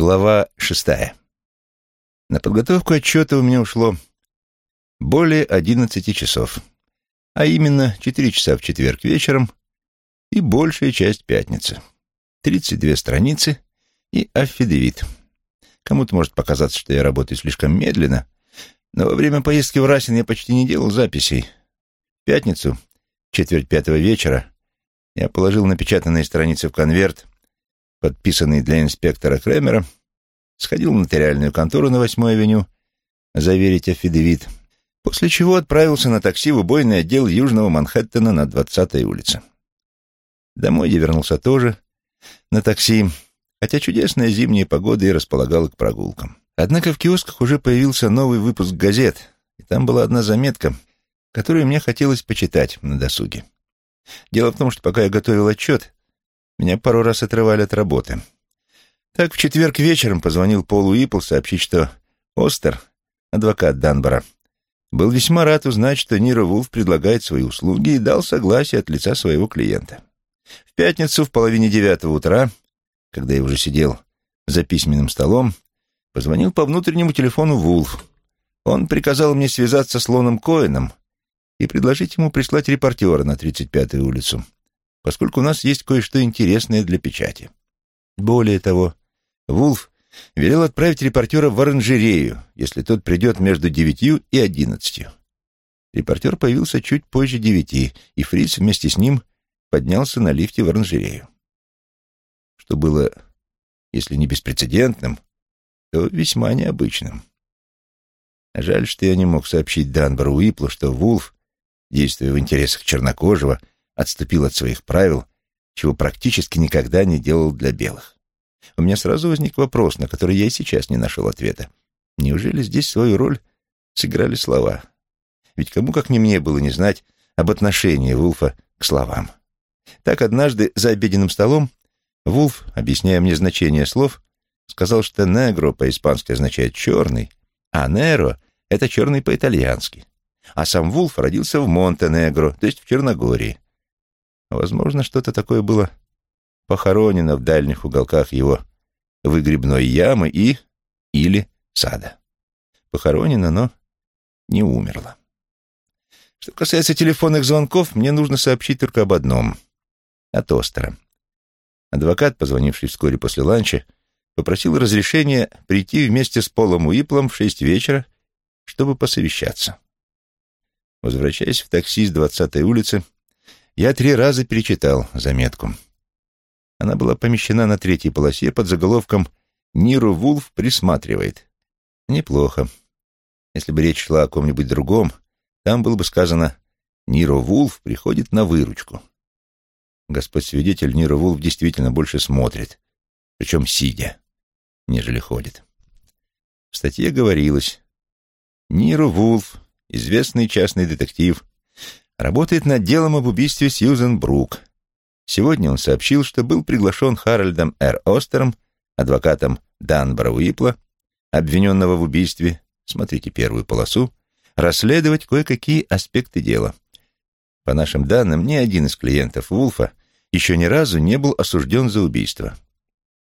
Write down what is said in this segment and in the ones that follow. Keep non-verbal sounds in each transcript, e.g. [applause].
Глава шестая. На подготовку отчета у меня ушло более одиннадцати часов, а именно четыре часа в четверг вечером и большая часть пятницы. Тридцать две страницы и аффидевит. Кому-то может показаться, что я работаю слишком медленно, но во время поездки в Расин я почти не делал записей. В пятницу, четверть пятого вечера, я положил напечатанные страницы в конверт, подписанный для инспектора Кремера, сходил в нотариальную контору на восьмой авеню, заверить афидевит, после чего отправился на такси в убойный отдел Южного Манхэттена на 20-й улице. Домой я вернулся тоже на такси, хотя чудесная зимняя погода и располагала к прогулкам. Однако в киосках уже появился новый выпуск газет, и там была одна заметка, которую мне хотелось почитать на досуге. Дело в том, что пока я готовил отчет, меня пару раз отрывали от работы. Так в четверг вечером позвонил Полу Ипл сообщить, что Остер, адвокат Данбора, был весьма рад узнать, что Ниро Вулф предлагает свои услуги и дал согласие от лица своего клиента. В пятницу в половине девятого утра, когда я уже сидел за письменным столом, позвонил по внутреннему телефону Вулф. Он приказал мне связаться с Лоном Коэном и предложить ему прислать репортера на 35-ю улицу поскольку у нас есть кое-что интересное для печати. Более того, Вулф велел отправить репортера в оранжерею, если тот придет между девятью и одиннадцатью. Репортер появился чуть позже девяти, и Фриц вместе с ним поднялся на лифте в оранжерею. Что было, если не беспрецедентным, то весьма необычным. Жаль, что я не мог сообщить Данбору Уиплу, что Вулф, действуя в интересах чернокожего, отступил от своих правил, чего практически никогда не делал для белых. У меня сразу возник вопрос, на который я и сейчас не нашел ответа. Неужели здесь свою роль сыграли слова? Ведь кому как не мне было не знать об отношении Вулфа к словам. Так однажды за обеденным столом Вулф, объясняя мне значение слов, сказал, что «негро» по-испански означает «черный», а «неро» — это «черный» по-итальянски. А сам Вулф родился в Монтенегро, то есть в Черногории. Возможно, что-то такое было похоронено в дальних уголках его выгребной ямы и или сада. Похоронено, но не умерло. Что касается телефонных звонков, мне нужно сообщить только об одном — от Остера. Адвокат, позвонивший вскоре после ланча, попросил разрешения прийти вместе с Полом Уиплом в шесть вечера, чтобы посовещаться. Возвращаясь в такси с двадцатой улицы, я три раза перечитал заметку. Она была помещена на третьей полосе под заголовком «Ниру Вулф присматривает». Неплохо. Если бы речь шла о ком-нибудь другом, там было бы сказано «Ниро Вулф приходит на выручку». Господь свидетель, Ниро Вулф действительно больше смотрит, причем сидя, нежели ходит. В статье говорилось «Ниро Вулф, известный частный детектив, Работает над делом об убийстве Сьюзен Брук. Сегодня он сообщил, что был приглашен Харальдом Р. Остером, адвокатом Данбора Уипла, обвиненного в убийстве, смотрите первую полосу, расследовать кое-какие аспекты дела. По нашим данным, ни один из клиентов Вулфа еще ни разу не был осужден за убийство.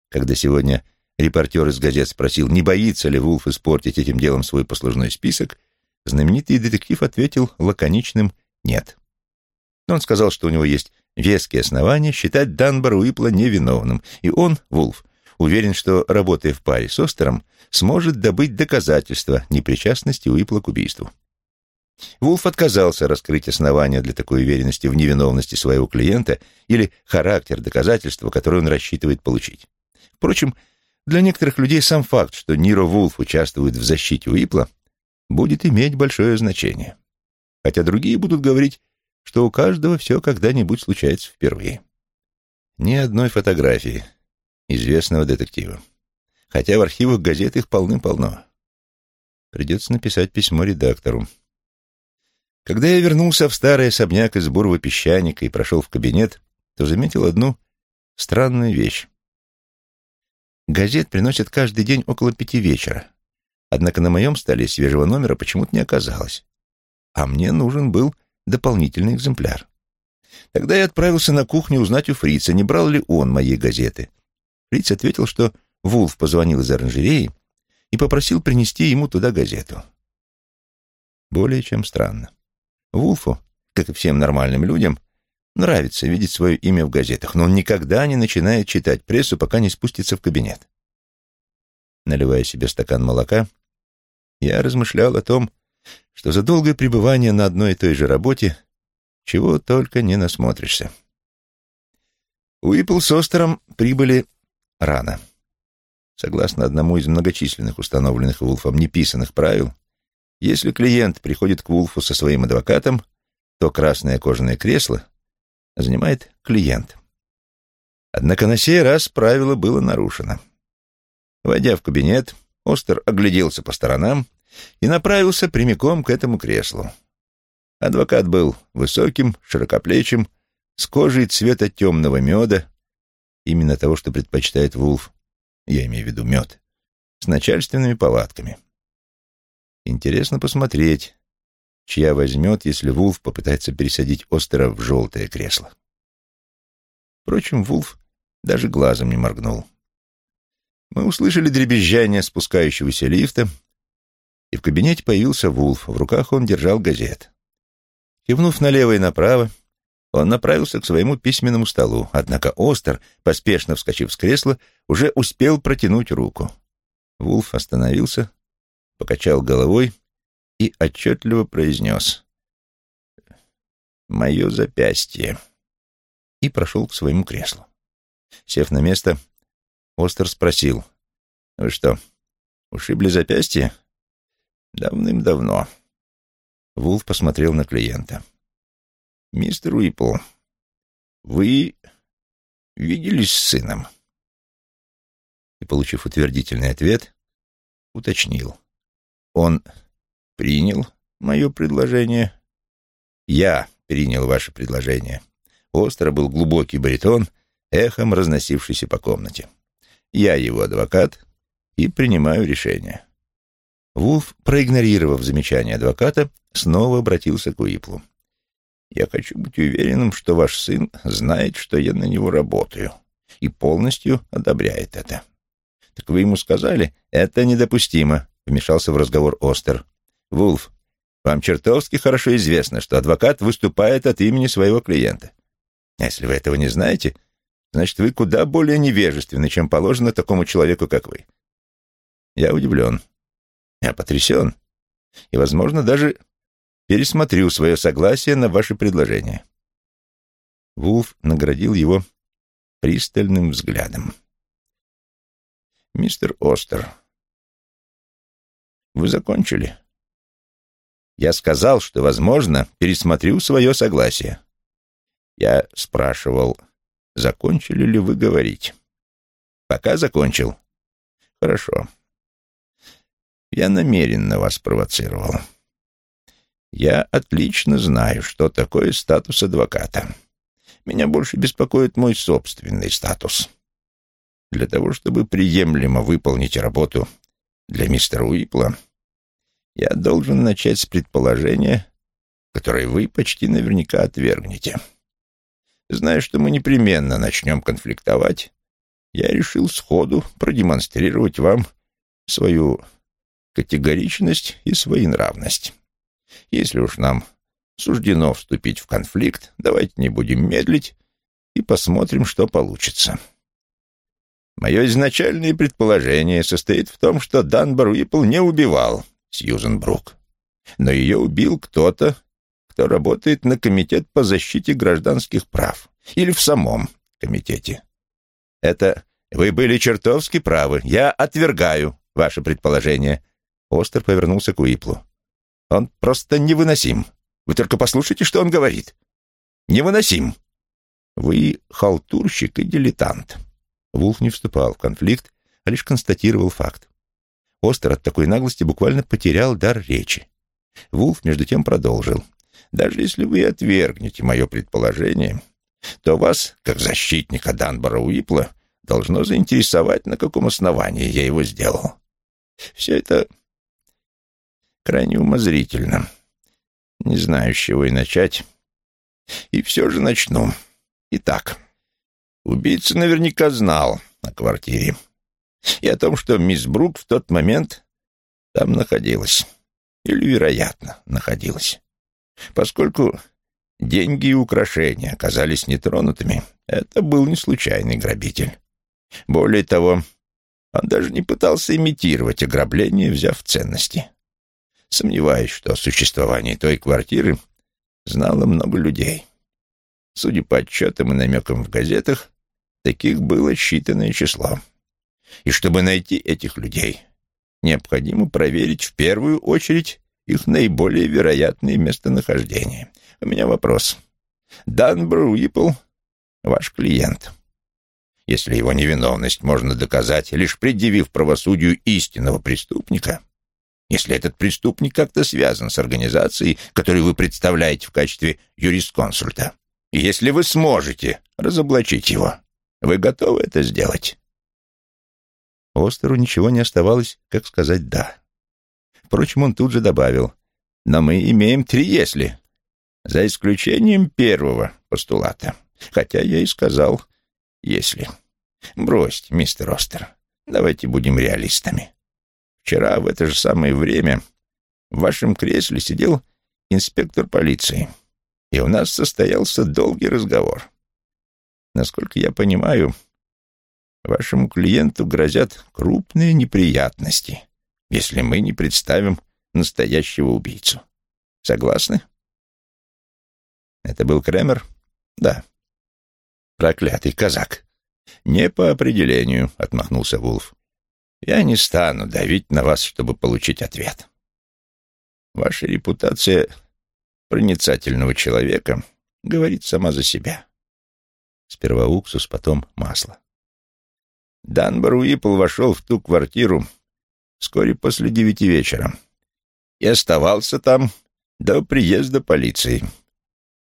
Когда сегодня репортер из газет спросил, не боится ли Вулф испортить этим делом свой послужной список, знаменитый детектив ответил лаконичным нет. Он сказал, что у него есть веские основания считать Данбора Уипла невиновным, и он, Вулф, уверен, что, работая в паре с Остером, сможет добыть доказательства непричастности Уипла к убийству. Вулф отказался раскрыть основания для такой уверенности в невиновности своего клиента или характер доказательства, которое он рассчитывает получить. Впрочем, для некоторых людей сам факт, что Ниро Вулф участвует в защите Уипла, будет иметь большое значение хотя другие будут говорить, что у каждого все когда-нибудь случается впервые. Ни одной фотографии известного детектива, хотя в архивах газет их полным-полно. Придется написать письмо редактору. Когда я вернулся в старый особняк из бурого песчаника и прошел в кабинет, то заметил одну странную вещь. Газет приносят каждый день около пяти вечера. Однако на моем столе свежего номера почему-то не оказалось а мне нужен был дополнительный экземпляр. Тогда я отправился на кухню узнать у фрица, не брал ли он моей газеты. Фриц ответил, что Вулф позвонил из оранжереи и попросил принести ему туда газету. Более чем странно. Вулфу, как и всем нормальным людям, нравится видеть свое имя в газетах, но он никогда не начинает читать прессу, пока не спустится в кабинет. Наливая себе стакан молока, я размышлял о том, что за долгое пребывание на одной и той же работе чего только не насмотришься. Уиппл с Остером прибыли рано. Согласно одному из многочисленных установленных Вулфом неписанных правил, если клиент приходит к Вулфу со своим адвокатом, то красное кожаное кресло занимает клиент. Однако на сей раз правило было нарушено. Войдя в кабинет, Остер огляделся по сторонам и направился прямиком к этому креслу. Адвокат был высоким, широкоплечим, с кожей цвета темного меда, именно того, что предпочитает Вулф, я имею в виду мед, с начальственными повадками. Интересно посмотреть, чья возьмет, если Вулф попытается пересадить Остера в желтое кресло. Впрочем, Вулф даже глазом не моргнул. Мы услышали дребезжание спускающегося лифта, и в кабинете появился Вулф. В руках он держал газет. Кивнув налево и направо, он направился к своему письменному столу, однако Остер, поспешно вскочив с кресла, уже успел протянуть руку. Вулф остановился, покачал головой и отчетливо произнес «Мое запястье» и прошел к своему креслу. Сев на место, Остер спросил «Вы что, ушибли запястье?» «Давным-давно». Вулф посмотрел на клиента. «Мистер Уиппл, вы виделись с сыном?» И, получив утвердительный ответ, уточнил. «Он принял мое предложение?» «Я принял ваше предложение». Остро был глубокий баритон, эхом разносившийся по комнате. «Я его адвокат и принимаю решение». Вулф, проигнорировав замечание адвоката, снова обратился к Уиплу. Я хочу быть уверенным, что ваш сын знает, что я на него работаю, и полностью одобряет это. Так вы ему сказали? Это недопустимо, вмешался в разговор Остер. Вулф, вам чертовски хорошо известно, что адвокат выступает от имени своего клиента. А если вы этого не знаете, значит, вы куда более невежественны, чем положено такому человеку, как вы. Я удивлен. Я потрясен. И, возможно, даже пересмотрю свое согласие на ваше предложение». Вулф наградил его пристальным взглядом. «Мистер Остер, вы закончили?» «Я сказал, что, возможно, пересмотрю свое согласие». Я спрашивал, закончили ли вы говорить. «Пока закончил». «Хорошо. Я намеренно вас провоцировал». Я отлично знаю, что такое статус адвоката. Меня больше беспокоит мой собственный статус. Для того, чтобы приемлемо выполнить работу для мистера Уипла, я должен начать с предположения, которое вы почти наверняка отвергнете. Зная, что мы непременно начнем конфликтовать, я решил сходу продемонстрировать вам свою категоричность и своенравность. Если уж нам суждено вступить в конфликт, давайте не будем медлить и посмотрим, что получится. Мое изначальное предположение состоит в том, что Данбар Уиппл не убивал Сьюзен Брук, но ее убил кто-то, кто работает на Комитет по защите гражданских прав или в самом комитете. Это вы были чертовски правы. Я отвергаю ваше предположение. Остер повернулся к Уиплу. Он просто невыносим. Вы только послушайте, что он говорит. Невыносим. Вы халтурщик и дилетант. Вулф не вступал в конфликт, а лишь констатировал факт. Остер от такой наглости буквально потерял дар речи. Вулф, между тем, продолжил. «Даже если вы отвергнете мое предположение, то вас, как защитника Данбора Уипла, должно заинтересовать, на каком основании я его сделал. Все это крайне умозрительно. Не знаю, с чего и начать. И все же начну. Итак, убийца наверняка знал о квартире. и о том, что мисс Брук в тот момент там находилась. Или, вероятно, находилась. Поскольку деньги и украшения оказались нетронутыми, это был не случайный грабитель. Более того, он даже не пытался имитировать ограбление, взяв ценности. Сомневаюсь, что о существовании той квартиры знало много людей. Судя по отчетам и намекам в газетах, таких было считанное число. И чтобы найти этих людей, необходимо проверить в первую очередь их наиболее вероятные местонахождения. У меня вопрос. Данбр Уиппл — ваш клиент. Если его невиновность можно доказать, лишь предъявив правосудию истинного преступника, если этот преступник как-то связан с организацией, которую вы представляете в качестве юрисконсульта, и если вы сможете разоблачить его, вы готовы это сделать?» Остеру ничего не оставалось, как сказать «да». Впрочем, он тут же добавил, «Но мы имеем три «если», за исключением первого постулата, хотя я и сказал «если». Бросьте, мистер Остер, давайте будем реалистами. Вчера в это же самое время в вашем кресле сидел инспектор полиции, и у нас состоялся долгий разговор. Насколько я понимаю, вашему клиенту грозят крупные неприятности, если мы не представим настоящего убийцу. Согласны? Это был Кремер? Да. Проклятый казак. Не по определению, отмахнулся Вулф. Я не стану давить на вас, чтобы получить ответ. Ваша репутация проницательного человека говорит сама за себя. Сперва уксус, потом масло. Данбар Уиппл вошел в ту квартиру вскоре после девяти вечера и оставался там до приезда полиции,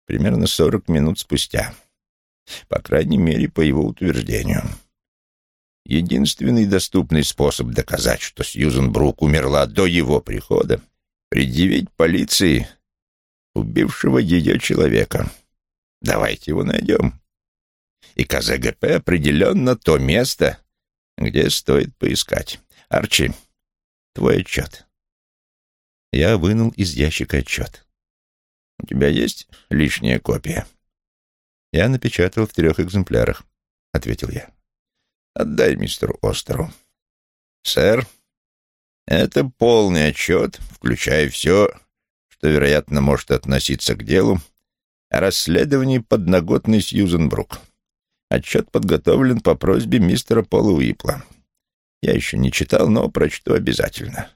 примерно сорок минут спустя, по крайней мере, по его утверждению. Единственный доступный способ доказать, что Сьюзен Брук умерла до его прихода, предъявить полиции убившего ее человека. Давайте его найдем. И КЗГП определенно то место, где стоит поискать. Арчи, твой отчет. Я вынул из ящика отчет. У тебя есть лишняя копия? Я напечатал в трех экземплярах, ответил я. Отдай мистеру Остеру. Сэр, это полный отчет, включая все, что, вероятно, может относиться к делу, о расследовании подноготной Сьюзен Брук. Отчет подготовлен по просьбе мистера Пола Уипла. Я еще не читал, но прочту обязательно.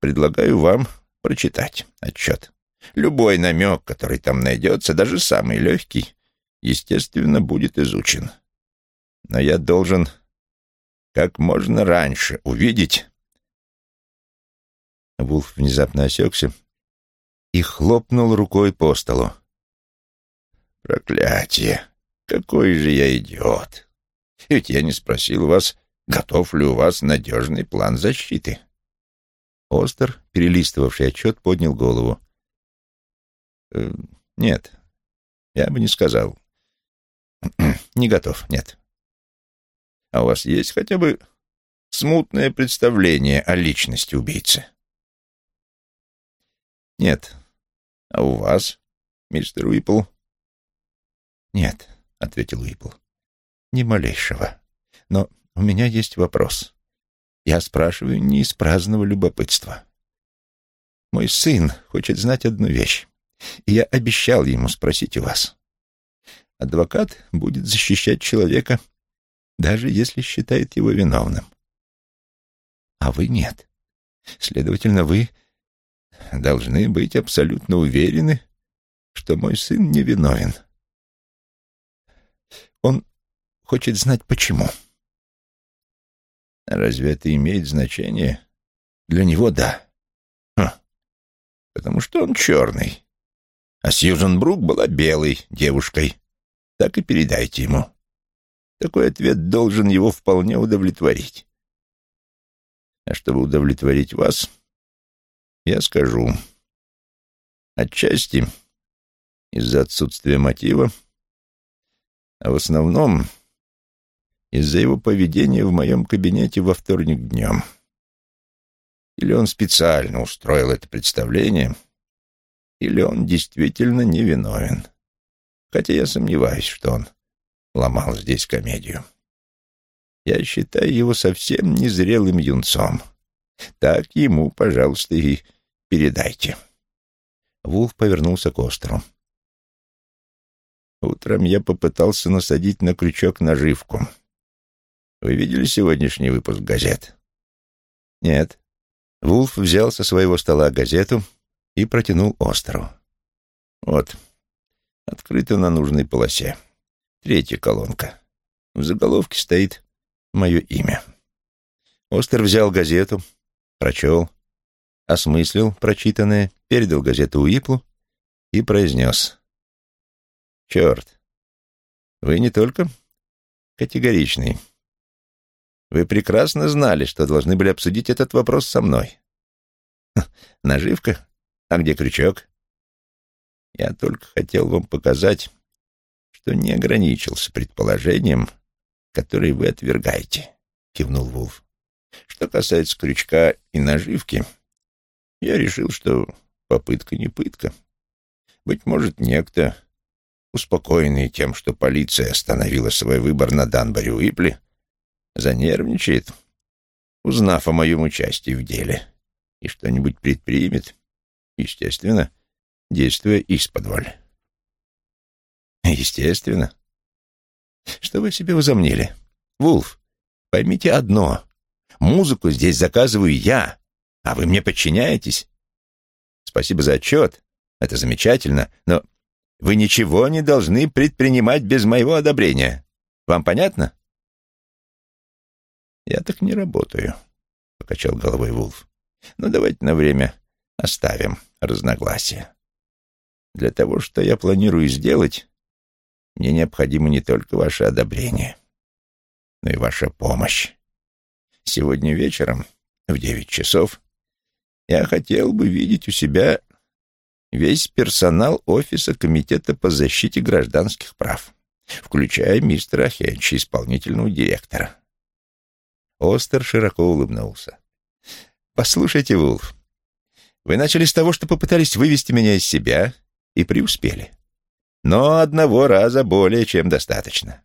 Предлагаю вам прочитать отчет. Любой намек, который там найдется, даже самый легкий, естественно, будет изучен. Но я должен как можно раньше увидеть... Вулф внезапно осекся и хлопнул рукой по столу. «Проклятие! Какой же я идиот! Ведь я не спросил вас, готов ли у вас надежный план защиты». Остер, перелистывавший отчет, поднял голову. «Э, «Нет, я бы не сказал. [clears throat] Не готов, нет. А у вас есть хотя бы смутное представление о личности убийцы?» «Нет. А у вас, мистер Уиппл?» «Нет», — ответил Уиппл. «Ни малейшего. Но у меня есть вопрос. Я спрашиваю не из праздного любопытства. Мой сын хочет знать одну вещь, и я обещал ему спросить у вас. Адвокат будет защищать человека, даже если считает его виновным. А вы нет. Следовательно, вы должны быть абсолютно уверены, что мой сын невиновен. Он хочет знать, почему. Разве это имеет значение? Для него — да. Хм. Потому что он черный. А Сьюзан Брук была белой девушкой. Так и передайте ему. Такой ответ должен его вполне удовлетворить. А чтобы удовлетворить вас, я скажу. Отчасти из-за отсутствия мотива, а в основном из-за его поведения в моем кабинете во вторник днем. Или он специально устроил это представление, или он действительно невиновен. Хотя я сомневаюсь, что он ломал здесь комедию. Я считаю его совсем незрелым юнцом. Так ему, пожалуйста, и передайте. Вулф повернулся к острову. Утром я попытался насадить на крючок наживку. Вы видели сегодняшний выпуск газет? Нет. Вулф взял со своего стола газету и протянул острову. Вот, открыто на нужной полосе. Третья колонка. В заголовке стоит мое имя. Остер взял газету, прочел, осмыслил прочитанное, передал газету Уиплу и произнес. «Черт, вы не только категоричный. Вы прекрасно знали, что должны были обсудить этот вопрос со мной. Наживка? А где крючок? Я только хотел вам показать, что не ограничился предположением, которое вы отвергаете», — кивнул Вулф. «Что касается крючка и наживки, я решил, что попытка не пытка. Быть может, некто успокоенный тем, что полиция остановила свой выбор на Данбаре Уипли, занервничает, узнав о моем участии в деле, и что-нибудь предпримет, естественно, действуя из-под Естественно. Что вы себе возомнили? Вулф, поймите одно. Музыку здесь заказываю я, а вы мне подчиняетесь. Спасибо за отчет. Это замечательно, но вы ничего не должны предпринимать без моего одобрения. Вам понятно? Я так не работаю, покачал головой Вулф. Но ну, давайте на время оставим разногласия. Для того, что я планирую сделать, мне необходимо не только ваше одобрение, но и ваша помощь. Сегодня вечером в девять часов я хотел бы видеть у себя весь персонал офиса Комитета по защите гражданских прав, включая мистера Хенча, исполнительного директора. Остер широко улыбнулся. «Послушайте, Вулф, вы начали с того, что попытались вывести меня из себя и преуспели. Но одного раза более чем достаточно.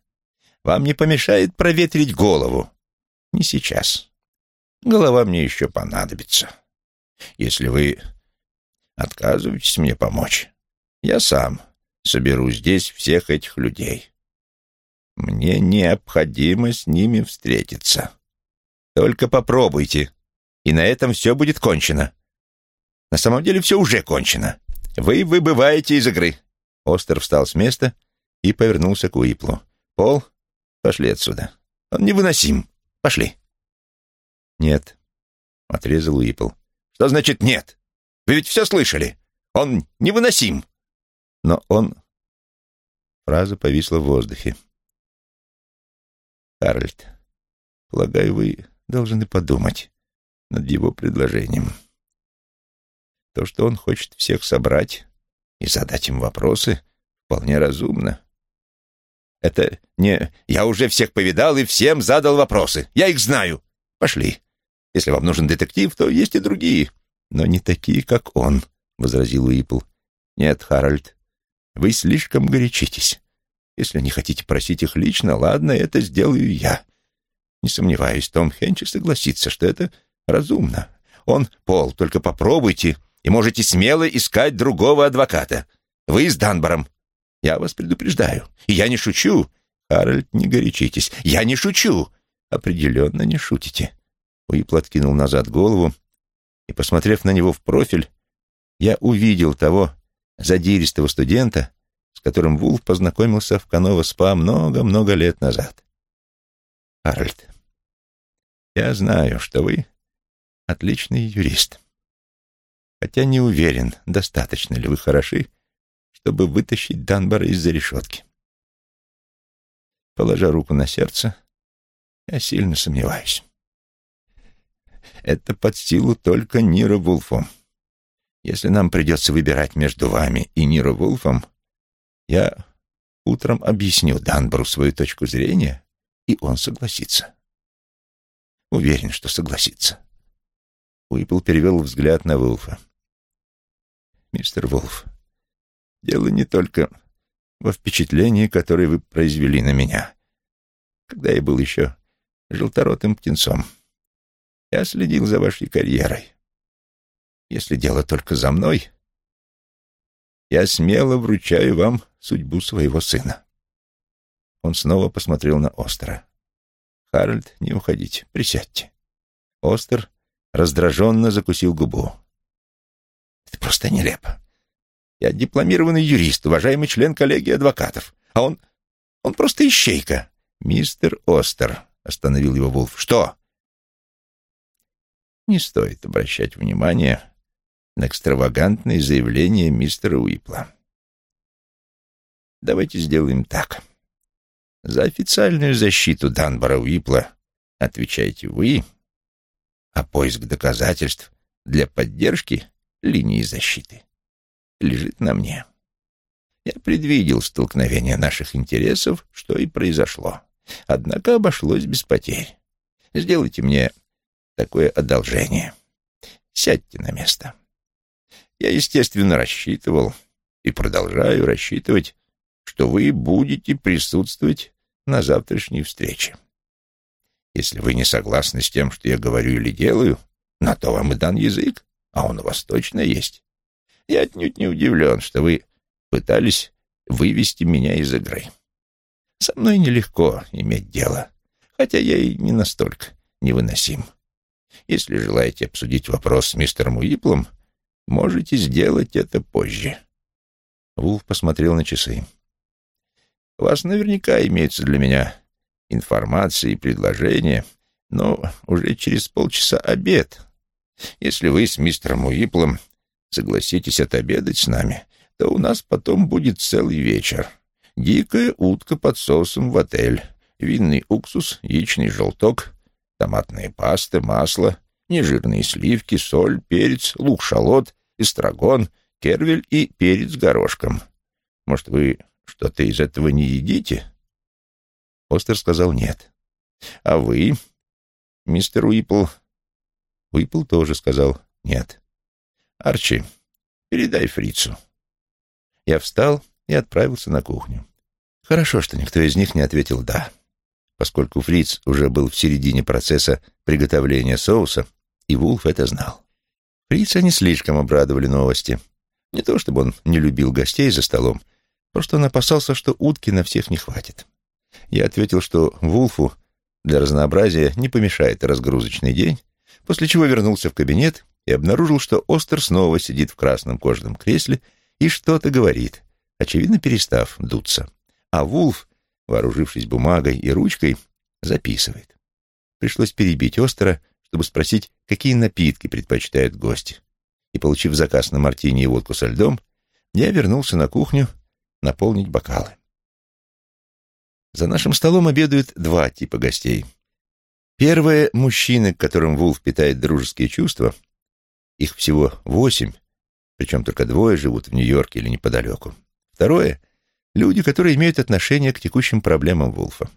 Вам не помешает проветрить голову. Не сейчас. Голова мне еще понадобится. Если вы отказываетесь мне помочь. Я сам соберу здесь всех этих людей. Мне необходимо с ними встретиться. Только попробуйте, и на этом все будет кончено. На самом деле все уже кончено. Вы выбываете из игры. Остер встал с места и повернулся к Уиплу. «Пол, пошли отсюда. Он невыносим. Пошли». «Нет», — отрезал Уипл. «Что значит «нет»? Вы ведь все слышали. Он невыносим. Но он... Фраза повисла в воздухе. Харальд, полагаю, вы должны подумать над его предложением. То, что он хочет всех собрать и задать им вопросы, вполне разумно. Это не «я уже всех повидал и всем задал вопросы. Я их знаю. Пошли. Если вам нужен детектив, то есть и другие но не такие, как он», — возразил Уипл. «Нет, Харальд, вы слишком горячитесь. Если не хотите просить их лично, ладно, это сделаю я. Не сомневаюсь, Том Хенчи согласится, что это разумно. Он, Пол, только попробуйте, и можете смело искать другого адвоката. Вы с Данбором. Я вас предупреждаю. И я не шучу. Харальд, не горячитесь. Я не шучу. Определенно не шутите. Уипл откинул назад голову, и, посмотрев на него в профиль, я увидел того задиристого студента, с которым Вулф познакомился в Канова-СПА много-много лет назад. Харальд, я знаю, что вы отличный юрист, хотя не уверен, достаточно ли вы хороши, чтобы вытащить Данбара из-за решетки. Положа руку на сердце, я сильно сомневаюсь это под силу только Ниро Вулфу. Если нам придется выбирать между вами и Ниро Вулфом, я утром объясню Данбру свою точку зрения, и он согласится. Уверен, что согласится. Уиппл перевел взгляд на Вулфа. «Мистер Вулф, дело не только во впечатлении, которое вы произвели на меня, когда я был еще желторотым птенцом. Я следил за вашей карьерой. Если дело только за мной, я смело вручаю вам судьбу своего сына». Он снова посмотрел на Остера. «Харальд, не уходите, присядьте». Остер раздраженно закусил губу. «Это просто нелепо. Я дипломированный юрист, уважаемый член коллегии адвокатов, а он... он просто ищейка». «Мистер Остер», — остановил его Вулф. «Что?» «Не стоит обращать внимание на экстравагантные заявления мистера Уипла. Давайте сделаем так. За официальную защиту Данбара Уипла отвечаете вы, а поиск доказательств для поддержки линии защиты лежит на мне. Я предвидел столкновение наших интересов, что и произошло. Однако обошлось без потерь. Сделайте мне такое одолжение. Сядьте на место. Я, естественно, рассчитывал и продолжаю рассчитывать, что вы будете присутствовать на завтрашней встрече. Если вы не согласны с тем, что я говорю или делаю, на то вам и дан язык, а он у вас точно есть. Я отнюдь не удивлен, что вы пытались вывести меня из игры. Со мной нелегко иметь дело, хотя я и не настолько невыносим. Если желаете обсудить вопрос с мистером Уиплом, можете сделать это позже. Вулф посмотрел на часы. У вас наверняка имеются для меня информация и предложения, но уже через полчаса обед. Если вы с мистером Уиплом согласитесь отобедать с нами, то у нас потом будет целый вечер. Дикая утка под соусом в отель, винный уксус, яичный желток, томатная паста, масло, нежирные сливки, соль, перец, лук-шалот, эстрагон, кервель и перец горошком. Может, вы что-то из этого не едите?» Остер сказал нет. «А вы, мистер Уипл?» Уипл тоже сказал нет. «Арчи, передай фрицу». Я встал и отправился на кухню. Хорошо, что никто из них не ответил «да», поскольку фриц уже был в середине процесса приготовления соуса, и Вулф это знал. Фрица не слишком обрадовали новости. Не то чтобы он не любил гостей за столом, Просто он опасался, что утки на всех не хватит. Я ответил, что Вулфу для разнообразия не помешает разгрузочный день, после чего вернулся в кабинет и обнаружил, что Остер снова сидит в красном кожаном кресле и что-то говорит, очевидно, перестав дуться. А Вулф, вооружившись бумагой и ручкой, записывает. Пришлось перебить Остера, чтобы спросить, какие напитки предпочитают гости. И, получив заказ на мартини и водку со льдом, я вернулся на кухню наполнить бокалы. За нашим столом обедают два типа гостей. Первое — мужчины, к которым Вулф питает дружеские чувства. Их всего восемь, причем только двое живут в Нью-Йорке или неподалеку. Второе — люди, которые имеют отношение к текущим проблемам Вулфа.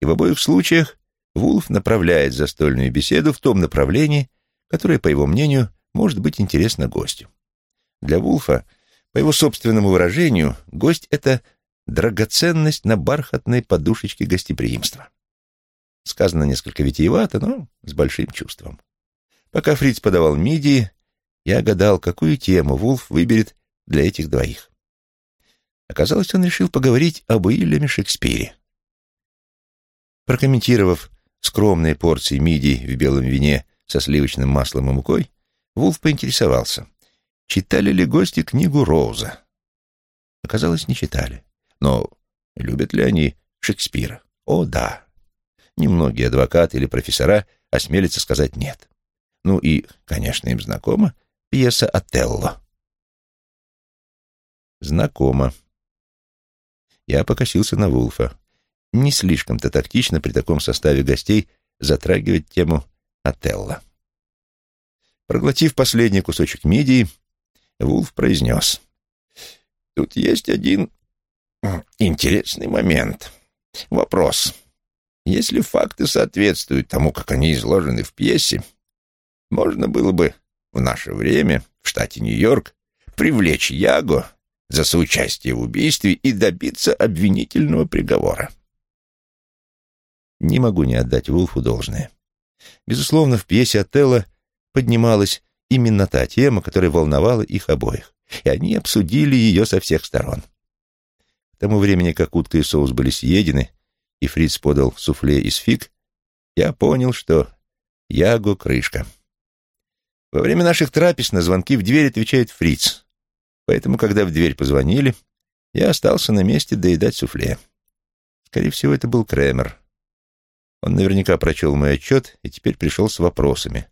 И в обоих случаях Вулф направляет застольную беседу в том направлении, которое, по его мнению, может быть интересно гостю. Для Вулфа — по его собственному выражению, гость — это драгоценность на бархатной подушечке гостеприимства. Сказано несколько витиевато, но с большим чувством. Пока Фриц подавал мидии, я гадал, какую тему Вулф выберет для этих двоих. Оказалось, он решил поговорить об Уильяме Шекспире. Прокомментировав скромные порции мидий в белом вине со сливочным маслом и мукой, Вулф поинтересовался, читали ли гости книгу Роуза. Оказалось, не читали. Но любят ли они Шекспира? О, да. Немногие адвокаты или профессора осмелятся сказать «нет». Ну и, конечно, им знакома пьеса «Отелло». Знакомо. Я покосился на Вулфа. Не слишком-то тактично при таком составе гостей затрагивать тему «Отелло». Проглотив последний кусочек мидии, Вулф произнес. «Тут есть один интересный момент. Вопрос. Если факты соответствуют тому, как они изложены в пьесе, можно было бы в наше время в штате Нью-Йорк привлечь Яго за соучастие в убийстве и добиться обвинительного приговора. Не могу не отдать Вулфу должное. Безусловно, в пьесе Отелло поднималась именно та тема, которая волновала их обоих, и они обсудили ее со всех сторон. К тому времени, как утка и соус были съедены, и Фриц подал суфле из фиг, я понял, что Яго — крышка. Во время наших трапез на звонки в дверь отвечает Фриц, поэтому, когда в дверь позвонили, я остался на месте доедать суфле. Скорее всего, это был Кремер. Он наверняка прочел мой отчет и теперь пришел с вопросами,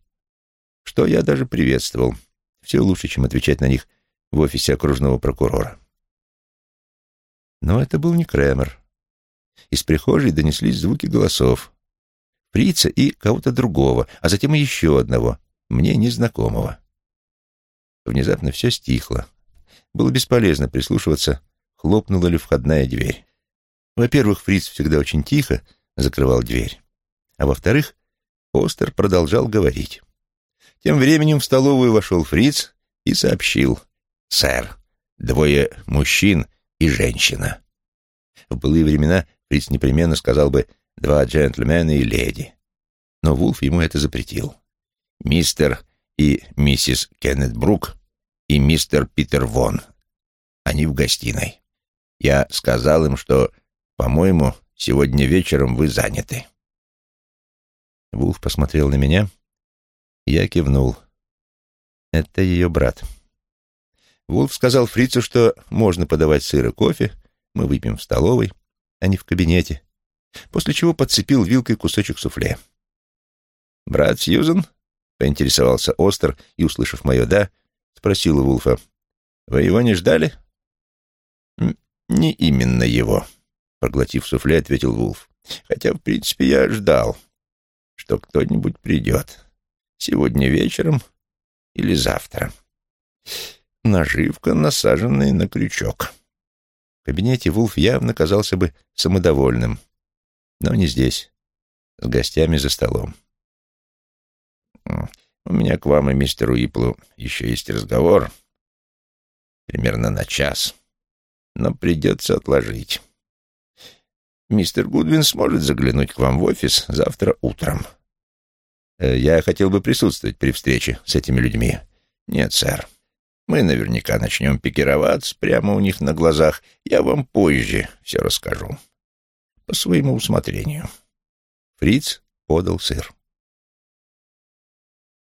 что я даже приветствовал. Все лучше, чем отвечать на них в офисе окружного прокурора. Но это был не Кремер. Из прихожей донеслись звуки голосов. Фрица и кого-то другого, а затем и еще одного, мне незнакомого. Внезапно все стихло. Было бесполезно прислушиваться, хлопнула ли входная дверь. Во-первых, Фриц всегда очень тихо закрывал дверь. А во-вторых, Остер продолжал говорить. Тем временем в столовую вошел Фриц и сообщил. «Сэр, двое мужчин и женщина». В былые времена Фриц непременно сказал бы «два джентльмена и леди». Но Вулф ему это запретил. «Мистер и миссис Кеннет Брук и мистер Питер Вон. Они в гостиной. Я сказал им, что, по-моему, сегодня вечером вы заняты». Вулф посмотрел на меня. Я кивнул. «Это ее брат». Вулф сказал Фрицу, что можно подавать сыр и кофе, мы выпьем в столовой, а не в кабинете, после чего подцепил вилкой кусочек суфле. «Брат Сьюзен?» — поинтересовался Остер и, услышав мое «да», спросил у Вулфа. «Вы его не ждали?» «Не именно его», — проглотив суфле, ответил Вулф. «Хотя, в принципе, я ждал, что кто-нибудь придет. Сегодня вечером или завтра. Наживка, насаженная на крючок». Кабинете Вулф явно казался бы самодовольным, но не здесь, с гостями за столом. У меня к вам и мистеру Иплу еще есть разговор. Примерно на час. Но придется отложить. Мистер Гудвин сможет заглянуть к вам в офис завтра утром. Э, я хотел бы присутствовать при встрече с этими людьми. Нет, сэр. Мы наверняка начнем пикироваться прямо у них на глазах. Я вам позже все расскажу. По своему усмотрению. Фриц подал сыр.